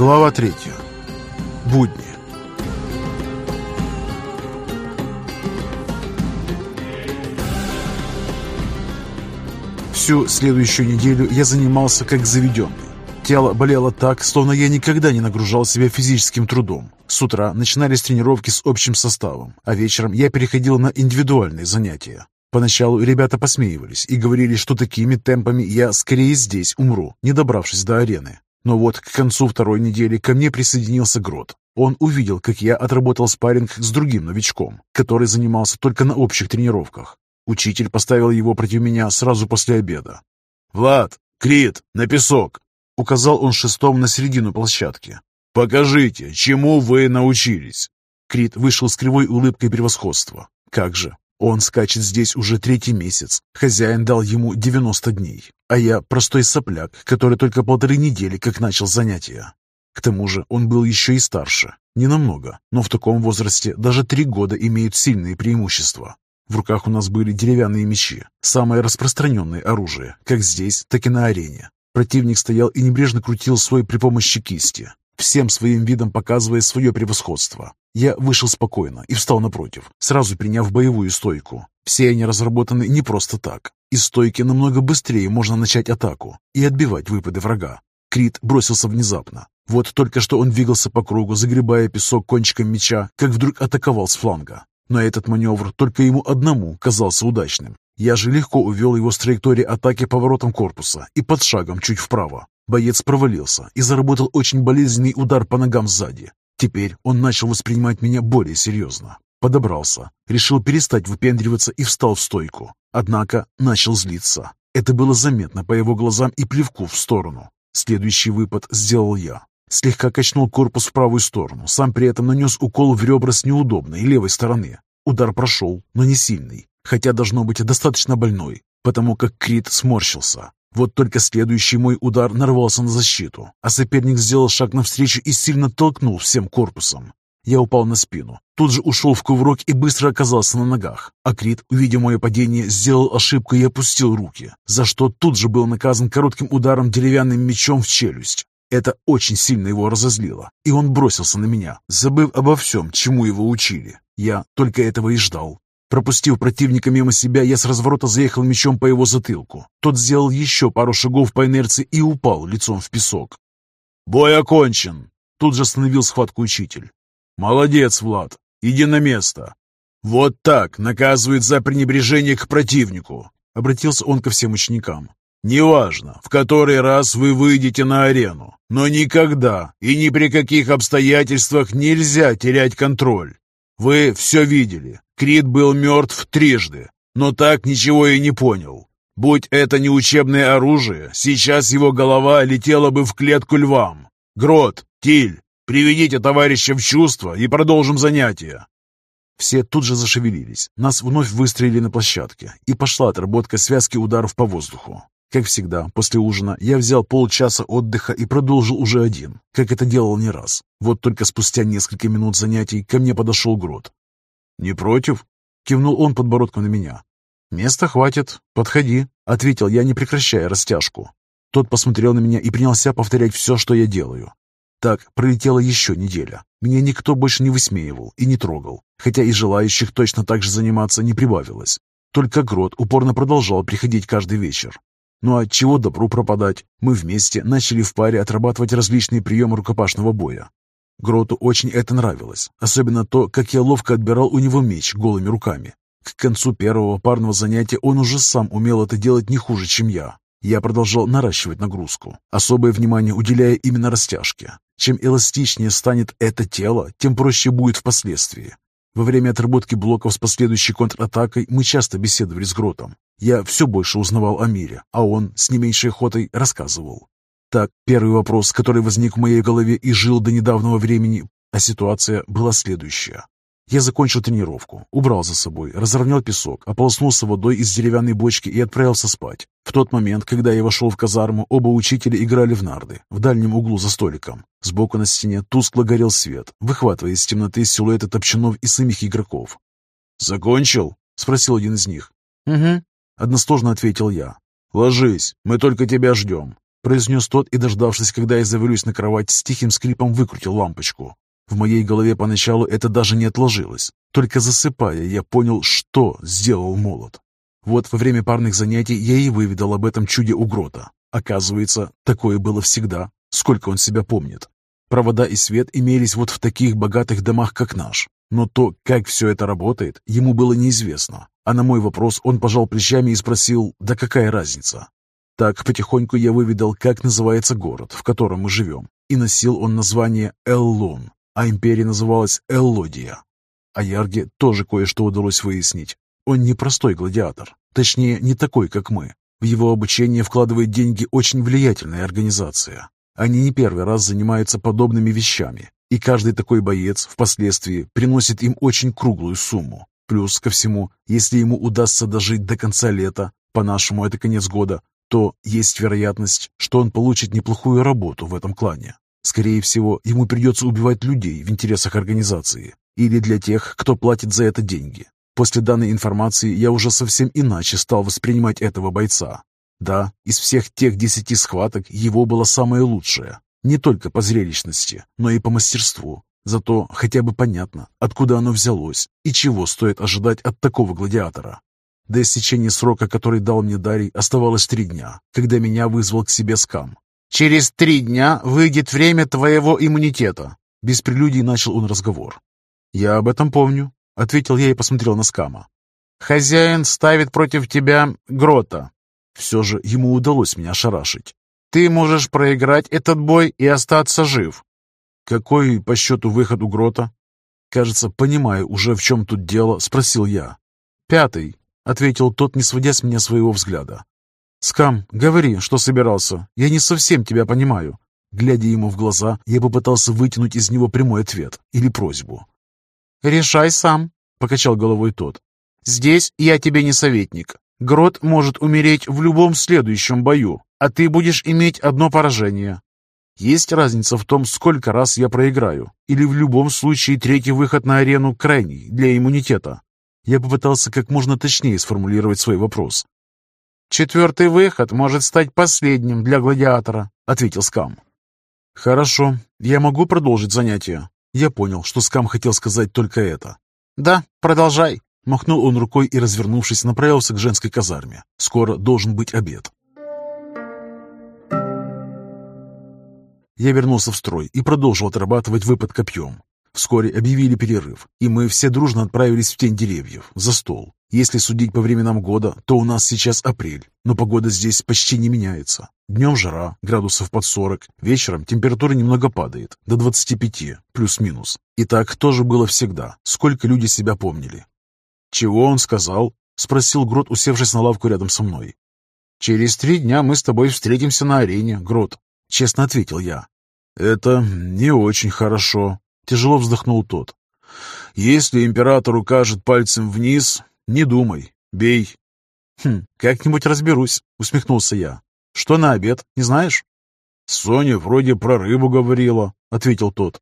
Глава третья. Будни. Всю следующую неделю я занимался как заведенный. Тело болело так, словно я никогда не нагружал себя физическим трудом. С утра начинались тренировки с общим составом, а вечером я переходил на индивидуальные занятия. Поначалу ребята посмеивались и говорили, что такими темпами я скорее здесь умру, не добравшись до арены. Но вот к концу второй недели ко мне присоединился Грот. Он увидел, как я отработал спарринг с другим новичком, который занимался только на общих тренировках. Учитель поставил его против меня сразу после обеда. «Влад, Крит, на песок!» Указал он шестом на середину площадки. «Покажите, чему вы научились!» Крит вышел с кривой улыбкой превосходства. «Как же! Он скачет здесь уже третий месяц. Хозяин дал ему 90 дней. А я простой сопляк, который только полторы недели как начал занятия. К тому же он был еще и старше. Не намного, но в таком возрасте даже три года имеют сильные преимущества. В руках у нас были деревянные мечи, самое распространенное оружие, как здесь, так и на арене. Противник стоял и небрежно крутил свой при помощи кисти, всем своим видом показывая свое превосходство. Я вышел спокойно и встал напротив, сразу приняв боевую стойку. Все они разработаны не просто так. Из стойки намного быстрее можно начать атаку и отбивать выпады врага. Крит бросился внезапно. Вот только что он двигался по кругу, загребая песок кончиком меча, как вдруг атаковал с фланга. Но этот маневр только ему одному казался удачным. Я же легко увел его с траектории атаки поворотом корпуса и под шагом чуть вправо. Боец провалился и заработал очень болезненный удар по ногам сзади. Теперь он начал воспринимать меня более серьезно. Подобрался, решил перестать выпендриваться и встал в стойку. Однако начал злиться. Это было заметно по его глазам и плевку в сторону. Следующий выпад сделал я. Слегка качнул корпус в правую сторону, сам при этом нанес укол в ребра с неудобной левой стороны. Удар прошел, но не сильный хотя должно быть достаточно больной, потому как Крит сморщился. Вот только следующий мой удар нарвался на защиту, а соперник сделал шаг навстречу и сильно толкнул всем корпусом. Я упал на спину, тут же ушел в кувырок и быстро оказался на ногах. А Крит, увидев мое падение, сделал ошибку и опустил руки, за что тут же был наказан коротким ударом деревянным мечом в челюсть. Это очень сильно его разозлило, и он бросился на меня, забыв обо всем, чему его учили. Я только этого и ждал. Пропустив противника мимо себя, я с разворота заехал мечом по его затылку. Тот сделал еще пару шагов по инерции и упал лицом в песок. «Бой окончен!» Тут же остановил схватку учитель. «Молодец, Влад! Иди на место!» «Вот так наказывают за пренебрежение к противнику!» Обратился он ко всем ученикам. «Неважно, в который раз вы выйдете на арену, но никогда и ни при каких обстоятельствах нельзя терять контроль. Вы все видели. Крит был мертв трижды, но так ничего и не понял. Будь это не учебное оружие, сейчас его голова летела бы в клетку львам. Грот, Тиль, приведите товарища в чувство и продолжим занятия. Все тут же зашевелились. Нас вновь выстроили на площадке, и пошла отработка связки ударов по воздуху. Как всегда, после ужина я взял полчаса отдыха и продолжил уже один, как это делал не раз. Вот только спустя несколько минут занятий ко мне подошел Грот. «Не против?» — кивнул он подбородком на меня. «Места хватит. Подходи», — ответил я, не прекращая растяжку. Тот посмотрел на меня и принялся повторять все, что я делаю. Так пролетела еще неделя. Меня никто больше не высмеивал и не трогал, хотя и желающих точно так же заниматься не прибавилось. Только Грот упорно продолжал приходить каждый вечер. Ну а чего добру пропадать? Мы вместе начали в паре отрабатывать различные приемы рукопашного боя. Гроту очень это нравилось, особенно то, как я ловко отбирал у него меч голыми руками. К концу первого парного занятия он уже сам умел это делать не хуже, чем я. Я продолжал наращивать нагрузку, особое внимание уделяя именно растяжке. Чем эластичнее станет это тело, тем проще будет впоследствии. Во время отработки блоков с последующей контратакой мы часто беседовали с Гротом. Я все больше узнавал о мире, а он с не меньшей охотой рассказывал. Так, первый вопрос, который возник в моей голове и жил до недавнего времени, а ситуация была следующая. Я закончил тренировку, убрал за собой, разровнял песок, ополоснулся водой из деревянной бочки и отправился спать. В тот момент, когда я вошел в казарму, оба учителя играли в нарды, в дальнем углу за столиком. Сбоку на стене тускло горел свет, выхватывая из темноты силуэты топчанов и самих игроков. «Закончил?» — спросил один из них. «Угу», — односложно ответил я. «Ложись, мы только тебя ждем». произнес тот и, дождавшись, когда я завалюсь на кровать, с тихим скрипом выкрутил лампочку. В моей голове поначалу это даже не отложилось. Только засыпая, я понял, что сделал молот. Вот во время парных занятий я и выведал об этом чуде у грота. Оказывается, такое было всегда, сколько он себя помнит. Провода и свет имелись вот в таких богатых домах, как наш. Но то, как все это работает, ему было неизвестно. А на мой вопрос он пожал плечами и спросил, да какая разница? Так потихоньку я выведал, как называется город, в котором мы живем. И носил он название Эллон, а империя называлась Эллодия. А Ярге тоже кое-что удалось выяснить. Он не простой гладиатор, точнее, не такой, как мы. В его обучение вкладывает деньги очень влиятельная организация. Они не первый раз занимаются подобными вещами, и каждый такой боец впоследствии приносит им очень круглую сумму. Плюс ко всему, если ему удастся дожить до конца лета, по-нашему это конец года, то есть вероятность, что он получит неплохую работу в этом клане. Скорее всего, ему придется убивать людей в интересах организации или для тех, кто платит за это деньги. После данной информации я уже совсем иначе стал воспринимать этого бойца. Да, из всех тех десяти схваток его было самое лучшее. Не только по зрелищности, но и по мастерству. Зато хотя бы понятно, откуда оно взялось и чего стоит ожидать от такого гладиатора. До истечения срока, который дал мне Дарий, оставалось три дня, когда меня вызвал к себе скам. «Через три дня выйдет время твоего иммунитета», — без прелюдий начал он разговор. «Я об этом помню», — ответил я и посмотрел на скама. «Хозяин ставит против тебя Грота». Все же ему удалось меня ошарашить. «Ты можешь проиграть этот бой и остаться жив». «Какой по счету выход у Грота?» Кажется, понимая уже, в чем тут дело, спросил я. «Пятый», — ответил тот, не сводя с меня своего взгляда. «Скам, говори, что собирался. Я не совсем тебя понимаю». Глядя ему в глаза, я попытался вытянуть из него прямой ответ или просьбу. «Решай сам», — покачал головой тот. «Здесь я тебе не советник. Грот может умереть в любом следующем бою, а ты будешь иметь одно поражение. Есть разница в том, сколько раз я проиграю, или в любом случае третий выход на арену крайний для иммунитета». Я попытался как можно точнее сформулировать свой вопрос, «Четвертый выход может стать последним для гладиатора», — ответил Скам. «Хорошо, я могу продолжить занятие». Я понял, что Скам хотел сказать только это. «Да, продолжай», — махнул он рукой и, развернувшись, направился к женской казарме. «Скоро должен быть обед». Я вернулся в строй и продолжил отрабатывать выпад копьем. Вскоре объявили перерыв, и мы все дружно отправились в тень деревьев, за стол. Если судить по временам года, то у нас сейчас апрель, но погода здесь почти не меняется. Днем жара, градусов под 40, вечером температура немного падает, до 25, плюс-минус. И так тоже было всегда, сколько люди себя помнили. «Чего он сказал?» — спросил Грот, усевшись на лавку рядом со мной. «Через три дня мы с тобой встретимся на арене, Грот», — честно ответил я. «Это не очень хорошо», Тяжело вздохнул тот. «Если император укажет пальцем вниз, не думай, бей». «Хм, как-нибудь разберусь», — усмехнулся я. «Что на обед, не знаешь?» «Соня вроде про рыбу говорила», — ответил тот.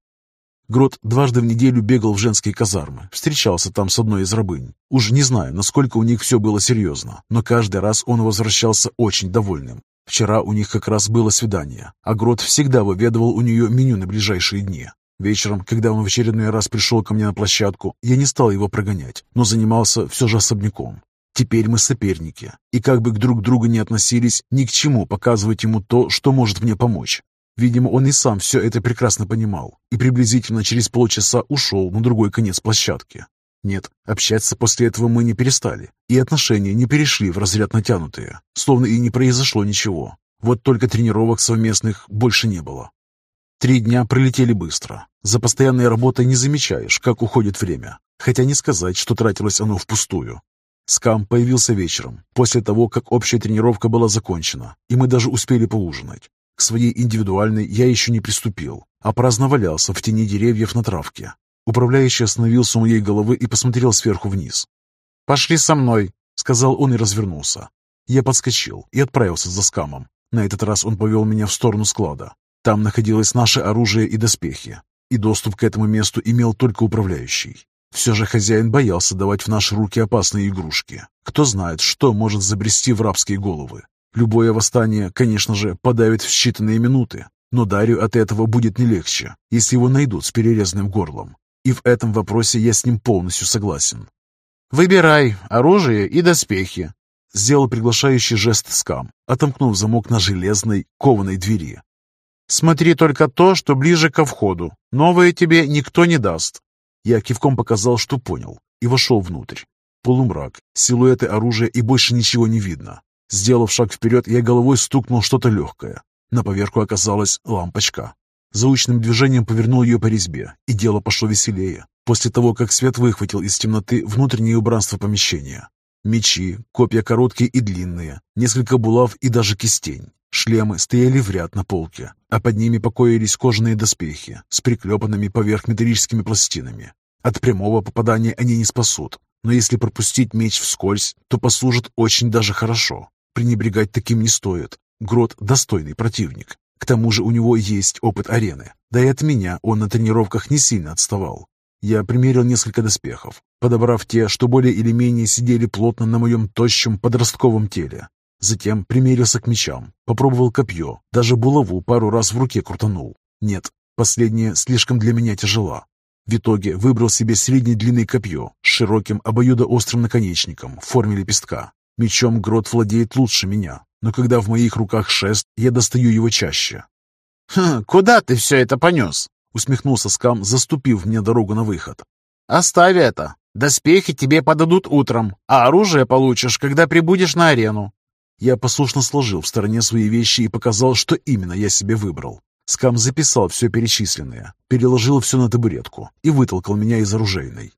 Грот дважды в неделю бегал в женские казармы, встречался там с одной из рабынь. Уж не знаю, насколько у них все было серьезно, но каждый раз он возвращался очень довольным. Вчера у них как раз было свидание, а Грот всегда выведывал у нее меню на ближайшие дни. Вечером, когда он в очередной раз пришел ко мне на площадку, я не стал его прогонять, но занимался все же особняком. Теперь мы соперники, и как бы к друг другу не относились, ни к чему показывать ему то, что может мне помочь. Видимо, он и сам все это прекрасно понимал, и приблизительно через полчаса ушел на другой конец площадки. Нет, общаться после этого мы не перестали, и отношения не перешли в разряд натянутые, словно и не произошло ничего. Вот только тренировок совместных больше не было. Три дня пролетели быстро. За постоянной работой не замечаешь, как уходит время. Хотя не сказать, что тратилось оно впустую. Скам появился вечером, после того, как общая тренировка была закончена, и мы даже успели поужинать. К своей индивидуальной я еще не приступил, а праздно валялся в тени деревьев на травке. Управляющий остановился у моей головы и посмотрел сверху вниз. «Пошли со мной», — сказал он и развернулся. Я подскочил и отправился за скамом. На этот раз он повел меня в сторону склада. Там находилось наше оружие и доспехи, и доступ к этому месту имел только управляющий. Все же хозяин боялся давать в наши руки опасные игрушки. Кто знает, что может забрести в рабские головы. Любое восстание, конечно же, подавит в считанные минуты, но Дарью от этого будет не легче, если его найдут с перерезанным горлом. И в этом вопросе я с ним полностью согласен. «Выбирай оружие и доспехи», — сделал приглашающий жест скам, отомкнув замок на железной, кованой двери. «Смотри только то, что ближе ко входу. Новое тебе никто не даст». Я кивком показал, что понял, и вошел внутрь. Полумрак, силуэты оружия и больше ничего не видно. Сделав шаг вперед, я головой стукнул что-то легкое. На поверху оказалась лампочка. Заучным движением повернул ее по резьбе, и дело пошло веселее, после того, как свет выхватил из темноты внутреннее убранство помещения. Мечи, копья короткие и длинные, несколько булав и даже кистень. Шлемы стояли в ряд на полке, а под ними покоились кожаные доспехи с приклепанными поверх металлическими пластинами. От прямого попадания они не спасут, но если пропустить меч вскользь, то послужат очень даже хорошо. Пренебрегать таким не стоит. Грот – достойный противник. К тому же у него есть опыт арены. Да и от меня он на тренировках не сильно отставал. Я примерил несколько доспехов, подобрав те, что более или менее сидели плотно на моем тощем подростковом теле. Затем примерился к мечам, попробовал копье, даже булаву пару раз в руке крутанул. Нет, последнее слишком для меня тяжело. В итоге выбрал себе средней длины копье с широким обоюдоострым наконечником в форме лепестка. Мечом Грот владеет лучше меня, но когда в моих руках шест, я достаю его чаще. «Хм, куда ты все это понес?» — усмехнулся Скам, заступив мне дорогу на выход. «Оставь это. Доспехи тебе подадут утром, а оружие получишь, когда прибудешь на арену». Я послушно сложил в стороне свои вещи и показал, что именно я себе выбрал. Скам записал все перечисленное, переложил все на табуретку и вытолкал меня из оружейной.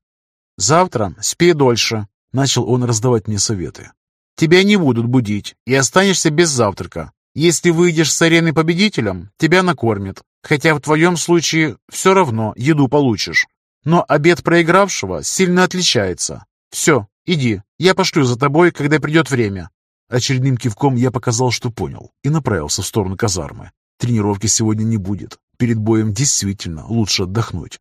«Завтра спи дольше», — начал он раздавать мне советы. Тебя не будут будить, и останешься без завтрака. Если выйдешь с арены победителем, тебя накормят. Хотя в твоем случае все равно еду получишь. Но обед проигравшего сильно отличается. Все, иди, я пошлю за тобой, когда придет время. Очередным кивком я показал, что понял, и направился в сторону казармы. Тренировки сегодня не будет. Перед боем действительно лучше отдохнуть.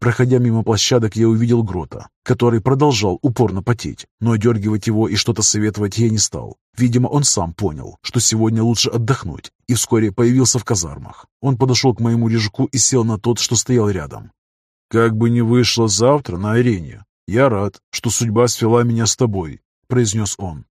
Проходя мимо площадок, я увидел Грота, который продолжал упорно потеть, но одергивать его и что-то советовать я не стал. Видимо, он сам понял, что сегодня лучше отдохнуть, и вскоре появился в казармах. Он подошел к моему лежаку и сел на тот, что стоял рядом. «Как бы ни вышло завтра на арене, я рад, что судьба свела меня с тобой», — произнес он.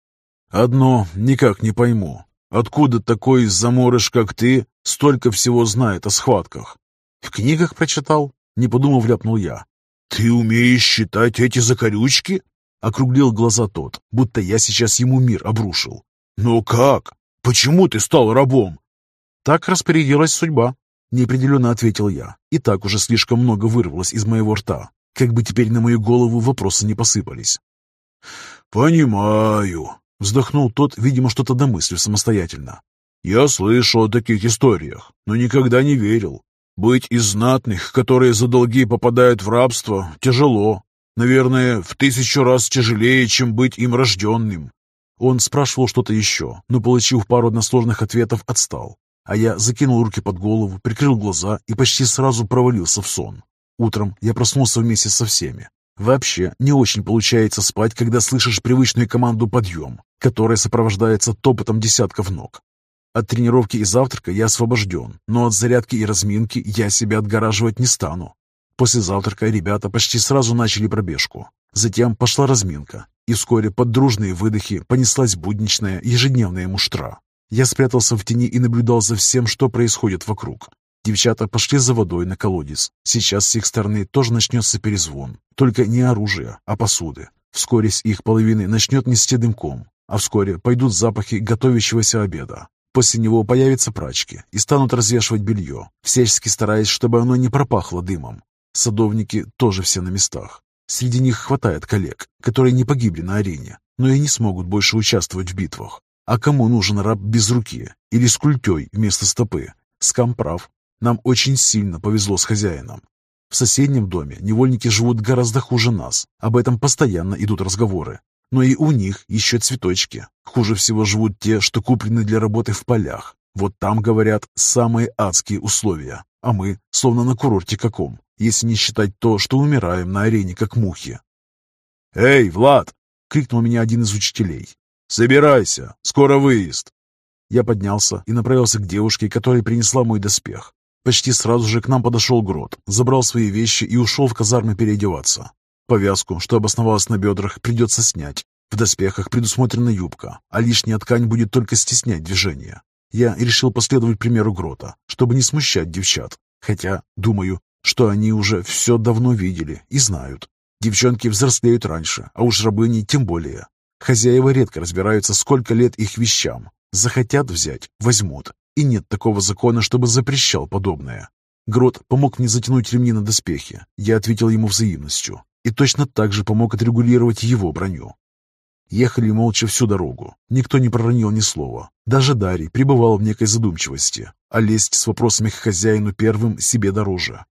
«Одно никак не пойму. Откуда такой заморыш, как ты, столько всего знает о схватках?» «В книгах прочитал», не подумав, ляпнул я. «Ты умеешь считать эти закорючки?» Округлил глаза тот, будто я сейчас ему мир обрушил. «Но как? Почему ты стал рабом?» «Так распорядилась судьба», — неопределенно ответил я. И так уже слишком много вырвалось из моего рта. Как бы теперь на мою голову вопросы не посыпались. «Понимаю», — вздохнул тот, видимо, что-то домыслив самостоятельно. «Я слышал о таких историях, но никогда не верил. Быть из знатных, которые за долги попадают в рабство, тяжело. Наверное, в тысячу раз тяжелее, чем быть им рожденным. Он спрашивал что-то еще, но, получив пару односложных ответов, отстал. А я закинул руки под голову, прикрыл глаза и почти сразу провалился в сон. Утром я проснулся вместе со всеми. Вообще, не очень получается спать, когда слышишь привычную команду «подъем», которая сопровождается топотом десятков ног. От тренировки и завтрака я освобожден, но от зарядки и разминки я себя отгораживать не стану. После завтрака ребята почти сразу начали пробежку. Затем пошла разминка, и вскоре под дружные выдохи понеслась будничная ежедневная муштра. Я спрятался в тени и наблюдал за всем, что происходит вокруг. Девчата пошли за водой на колодец. Сейчас с их стороны тоже начнется перезвон. Только не оружия, а посуды. Вскоре с их половины начнет нести дымком, а вскоре пойдут запахи готовящегося обеда. После него появятся прачки и станут развешивать белье, всячески стараясь, чтобы оно не пропахло дымом. Садовники тоже все на местах. Среди них хватает коллег, которые не погибли на арене, но и не смогут больше участвовать в битвах. А кому нужен раб без руки или с культей вместо стопы? Скам прав. Нам очень сильно повезло с хозяином. В соседнем доме невольники живут гораздо хуже нас. Об этом постоянно идут разговоры. Но и у них еще цветочки. Хуже всего живут те, что куплены для работы в полях. Вот там, говорят, самые адские условия. А мы словно на курорте каком, если не считать то, что умираем на арене, как мухи. «Эй, Влад!» — крикнул меня один из учителей. «Собирайся, скоро выезд!» Я поднялся и направился к девушке, которая принесла мой доспех. Почти сразу же к нам подошел Грот, забрал свои вещи и ушел в казармы переодеваться. Повязку, что обосновалась на бедрах, придется снять. В доспехах предусмотрена юбка, а лишняя ткань будет только стеснять движение. Я решил последовать примеру Грота, чтобы не смущать девчат. Хотя, думаю, что они уже все давно видели и знают. Девчонки взрослеют раньше, а уж рабыни тем более. Хозяева редко разбираются, сколько лет их вещам. Захотят взять – возьмут. И нет такого закона, чтобы запрещал подобное. Грот помог мне затянуть ремни на доспехи. Я ответил ему взаимностью. И точно так же помог отрегулировать его броню. Ехали молча всю дорогу. Никто не проронил ни слова. Даже Дарий пребывал в некой задумчивости, а лезть с вопросами к хозяину первым себе дороже.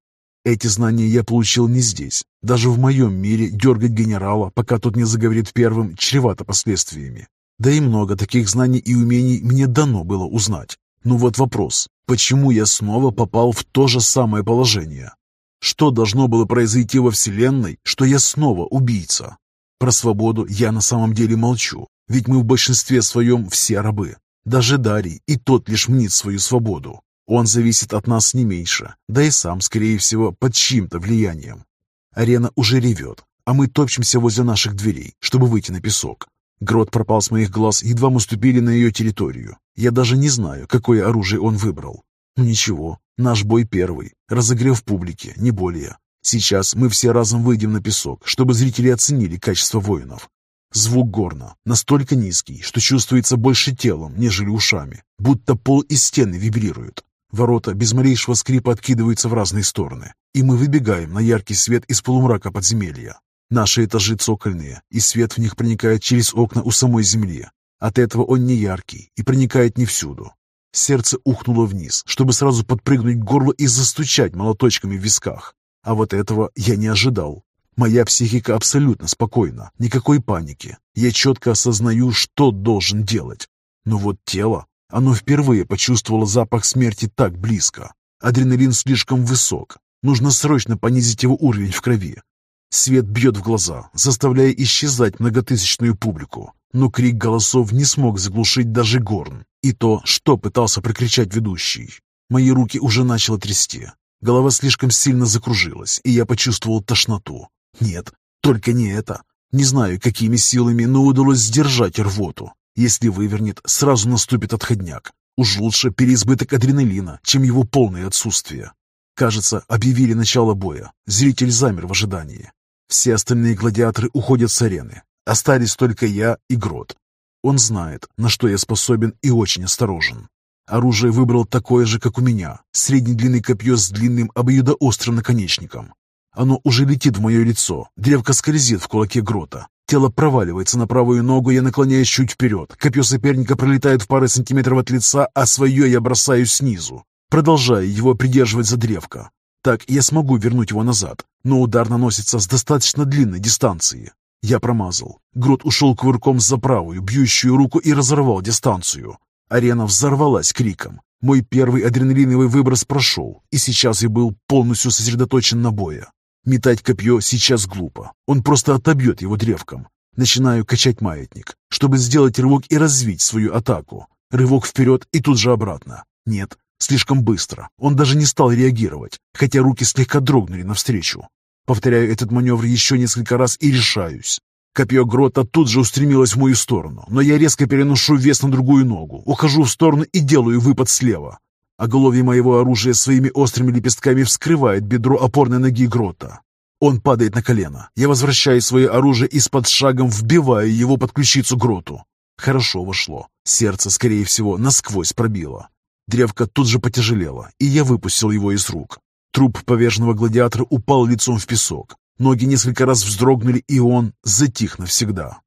Эти знания я получил не здесь. Даже в моем мире дергать генерала, пока тот не заговорит первым, чревато последствиями. Да и много таких знаний и умений мне дано было узнать. Ну вот вопрос, почему я снова попал в то же самое положение? Что должно было произойти во Вселенной, что я снова убийца? Про свободу я на самом деле молчу, ведь мы в большинстве своем все рабы. Даже Дарий, и тот лишь мнит свою свободу. Он зависит от нас не меньше, да и сам, скорее всего, под чьим-то влиянием. Арена уже ревет, а мы топчемся возле наших дверей, чтобы выйти на песок. Грот пропал с моих глаз, едва мы ступили на ее территорию. Я даже не знаю, какое оружие он выбрал. Ну ничего, наш бой первый, разогрев публики, не более. Сейчас мы все разом выйдем на песок, чтобы зрители оценили качество воинов. Звук горна настолько низкий, что чувствуется больше телом, нежели ушами, будто пол и стены вибрируют. Ворота без малейшего скрипа откидываются в разные стороны, и мы выбегаем на яркий свет из полумрака подземелья. Наши этажи цокольные, и свет в них проникает через окна у самой земли. От этого он не яркий и проникает не всюду. Сердце ухнуло вниз, чтобы сразу подпрыгнуть к горлу и застучать молоточками в висках. А вот этого я не ожидал. Моя психика абсолютно спокойна, никакой паники. Я четко осознаю, что должен делать. Но вот тело, оно впервые почувствовало запах смерти так близко. Адреналин слишком высок. Нужно срочно понизить его уровень в крови. Свет бьет в глаза, заставляя исчезать многотысячную публику. Но крик голосов не смог заглушить даже горн. И то, что пытался прокричать ведущий. Мои руки уже начало трясти. Голова слишком сильно закружилась, и я почувствовал тошноту. Нет, только не это. Не знаю, какими силами, но удалось сдержать рвоту. Если вывернет, сразу наступит отходняк. Уж лучше переизбыток адреналина, чем его полное отсутствие. Кажется, объявили начало боя. Зритель замер в ожидании. Все остальные гладиаторы уходят с арены. Остались только я и Грот. Он знает, на что я способен и очень осторожен. Оружие выбрал такое же, как у меня. Средней длины копье с длинным обоюдоострым наконечником. Оно уже летит в мое лицо. Древко скользит в кулаке грота. Тело проваливается на правую ногу, я наклоняюсь чуть вперед. Копье соперника пролетает в пары сантиметров от лица, а свое я бросаю снизу, продолжая его придерживать за древко. Так я смогу вернуть его назад, но удар наносится с достаточно длинной дистанции. Я промазал. Грот ушел кувырком за правую, бьющую руку и разорвал дистанцию. Арена взорвалась криком. Мой первый адреналиновый выброс прошел, и сейчас я был полностью сосредоточен на бое. Метать копье сейчас глупо. Он просто отобьет его древком. Начинаю качать маятник, чтобы сделать рывок и развить свою атаку. Рывок вперед и тут же обратно. Нет, слишком быстро. Он даже не стал реагировать, хотя руки слегка дрогнули навстречу. Повторяю этот маневр еще несколько раз и решаюсь. Копье грота тут же устремилось в мою сторону, но я резко переношу вес на другую ногу, ухожу в сторону и делаю выпад слева. Оголовье моего оружия своими острыми лепестками вскрывает бедро опорной ноги грота. Он падает на колено. Я возвращаю свое оружие и с подшагом вбиваю его под ключицу гроту. Хорошо вошло. Сердце, скорее всего, насквозь пробило. Древко тут же потяжелело, и я выпустил его из рук. Труп поверженного гладиатора упал лицом в песок. Ноги несколько раз вздрогнули, и он затих навсегда.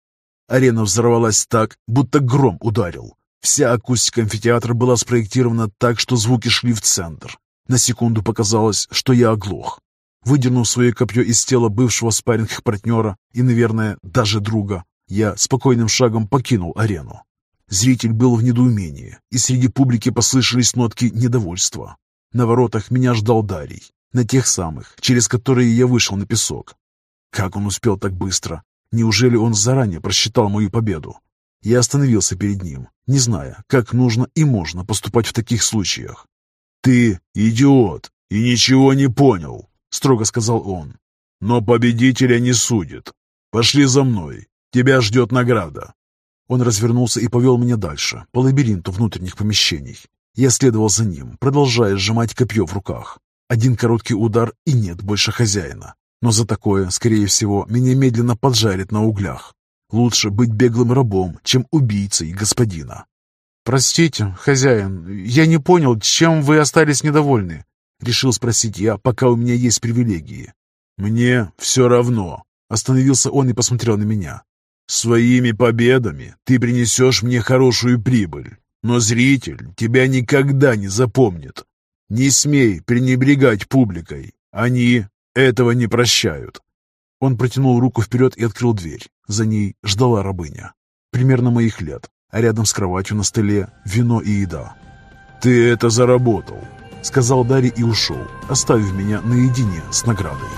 Арена взорвалась так, будто гром ударил. Вся акустика амфитеатра была спроектирована так, что звуки шли в центр. На секунду показалось, что я оглох. Выдернув свое копье из тела бывшего спарринг-партнера и, наверное, даже друга, я спокойным шагом покинул арену. Зритель был в недоумении, и среди публики послышались нотки недовольства. На воротах меня ждал Дарий. На тех самых, через которые я вышел на песок. Как он успел так быстро? Неужели он заранее просчитал мою победу? Я остановился перед ним, не зная, как нужно и можно поступать в таких случаях. «Ты идиот и ничего не понял», — строго сказал он. «Но победителя не судят. Пошли за мной. Тебя ждет награда». Он развернулся и повел меня дальше, по лабиринту внутренних помещений. Я следовал за ним, продолжая сжимать копье в руках. Один короткий удар и нет больше хозяина. Но за такое, скорее всего, меня медленно поджарят на углях. Лучше быть беглым рабом, чем убийцей господина. «Простите, хозяин, я не понял, чем вы остались недовольны?» Решил спросить я, пока у меня есть привилегии. «Мне все равно», — остановился он и посмотрел на меня. «Своими победами ты принесешь мне хорошую прибыль, но зритель тебя никогда не запомнит. Не смей пренебрегать публикой, они этого не прощают». Он протянул руку вперед и открыл дверь. За ней ждала рабыня. Примерно моих лет, а рядом с кроватью на столе вино и еда. «Ты это заработал», — сказал Дарья и ушел, оставив меня наедине с наградой.